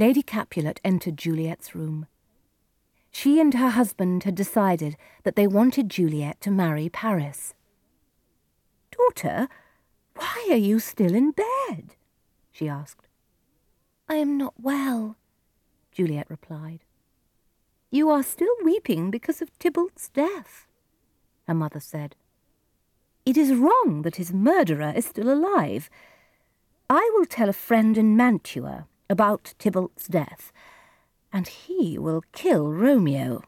Lady Capulet entered Juliet's room. She and her husband had decided that they wanted Juliet to marry Paris. Daughter, why are you still in bed? she asked. I am not well, Juliet replied. You are still weeping because of Tybalt's death, her mother said. It is wrong that his murderer is still alive. I will tell a friend in Mantua about Tybalt's death, and he will kill Romeo.